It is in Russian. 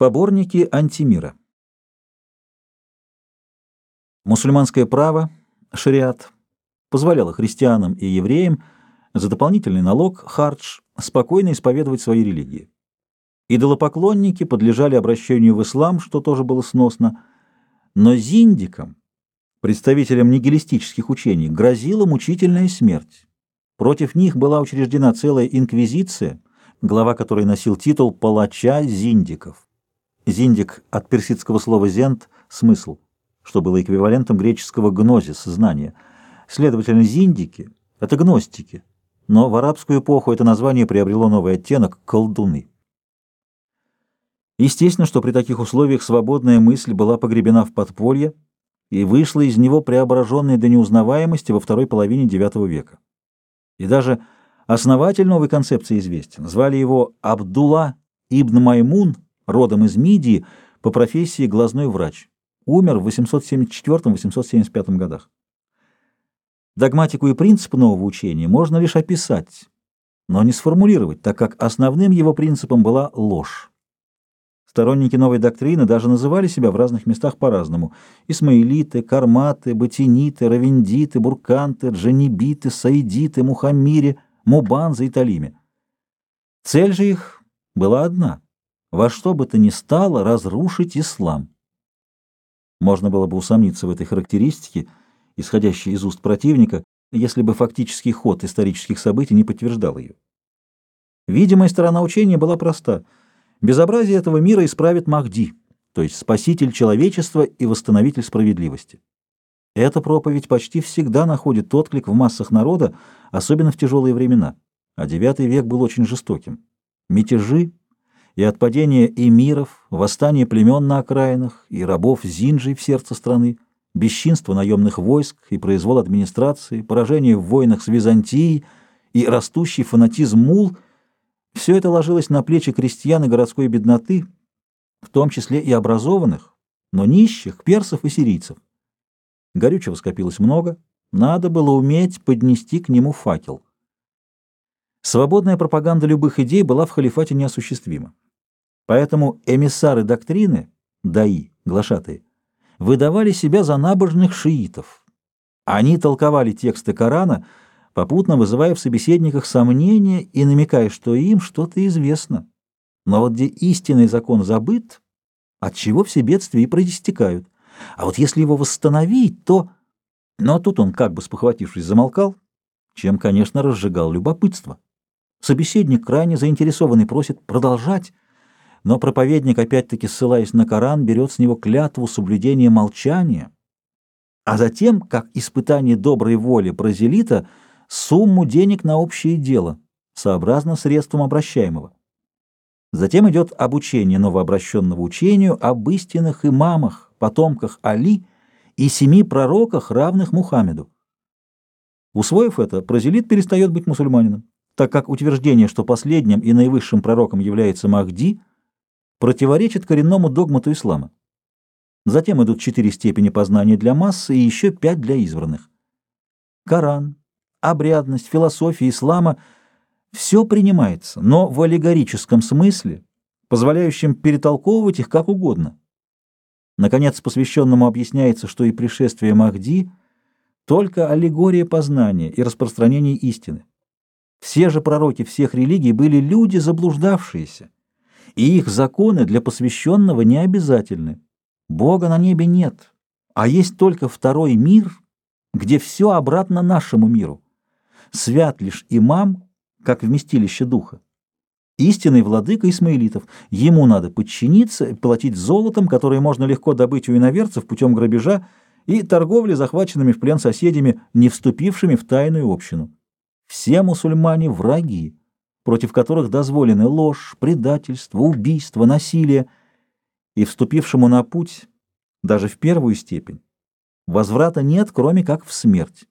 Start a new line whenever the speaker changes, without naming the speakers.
Поборники антимира. Мусульманское право, шариат, позволяло христианам и евреям за дополнительный налог, хардж, спокойно исповедовать свои религии. Идолопоклонники подлежали обращению в ислам, что тоже было сносно, но зиндикам, представителям нигилистических учений, грозила мучительная смерть. Против них была учреждена целая инквизиция, глава которой носил титул «палача зиндиков». Зиндик от персидского слова «зент» — смысл, что было эквивалентом греческого «гнозис» — знание. Следовательно, зиндики — это гностики, но в арабскую эпоху это название приобрело новый оттенок — колдуны. Естественно, что при таких условиях свободная мысль была погребена в подполье и вышла из него преображенной до неузнаваемости во второй половине IX века. И даже основатель новой концепции известен. Звали его Абдулла ибн Маймун — родом из Мидии, по профессии глазной врач. Умер в 874-875 годах. Догматику и принцип нового учения можно лишь описать, но не сформулировать, так как основным его принципом была ложь. Сторонники новой доктрины даже называли себя в разных местах по-разному. Исмаилиты, карматы, батиниты, равендиты, бурканты, джанибиты, саидиты, мухаммири, мубанзы и талиме. Цель же их была одна — во что бы то ни стало разрушить ислам. Можно было бы усомниться в этой характеристике, исходящей из уст противника, если бы фактический ход исторических событий не подтверждал ее. Видимая сторона учения была проста. Безобразие этого мира исправит Махди, то есть спаситель человечества и восстановитель справедливости. Эта проповедь почти всегда находит отклик в массах народа, особенно в тяжелые времена, а IX век был очень жестоким. Мятежи, и от падения эмиров, восстания племен на окраинах и рабов Зинджи в сердце страны, бесчинство наемных войск и произвол администрации, поражение в войнах с Византией и растущий фанатизм мул – все это ложилось на плечи крестьян и городской бедноты, в том числе и образованных, но нищих, персов и сирийцев. Горючего скопилось много, надо было уметь поднести к нему факел. Свободная пропаганда любых идей была в халифате неосуществима. Поэтому эмиссары доктрины, даи, глашатые, выдавали себя за набожных шиитов. Они толковали тексты Корана, попутно вызывая в собеседниках сомнения и намекая, что им что-то известно. Но вот где истинный закон забыт, от чего все бедствия и проистекают. А вот если его восстановить, то... Но тут он, как бы спохватившись, замолкал, чем, конечно, разжигал любопытство. Собеседник, крайне заинтересованный, просит продолжать, но проповедник, опять-таки ссылаясь на Коран, берет с него клятву соблюдения молчания, а затем, как испытание доброй воли прозелита, сумму денег на общее дело, сообразно средством обращаемого. Затем идет обучение новообращенного учению об истинных имамах, потомках Али и семи пророках, равных Мухаммеду. Усвоив это, прозелит перестает быть мусульманином, так как утверждение, что последним и наивысшим пророком является Махди – противоречит коренному догмату ислама. Затем идут четыре степени познания для массы и еще пять для избранных. Коран, обрядность, философия ислама – все принимается, но в аллегорическом смысле, позволяющем перетолковывать их как угодно. Наконец, посвященному объясняется, что и пришествие Махди – только аллегория познания и распространения истины. Все же пророки всех религий были люди заблуждавшиеся, и их законы для посвященного не обязательны. Бога на небе нет, а есть только второй мир, где все обратно нашему миру. Свят лишь имам, как вместилище духа. Истинный владыка исмаилитов. Ему надо подчиниться платить золотом, которое можно легко добыть у иноверцев путем грабежа и торговли захваченными в плен соседями, не вступившими в тайную общину. Все мусульмане – враги против которых дозволены ложь, предательство, убийство, насилие, и вступившему на путь, даже в первую степень, возврата нет, кроме как в смерть.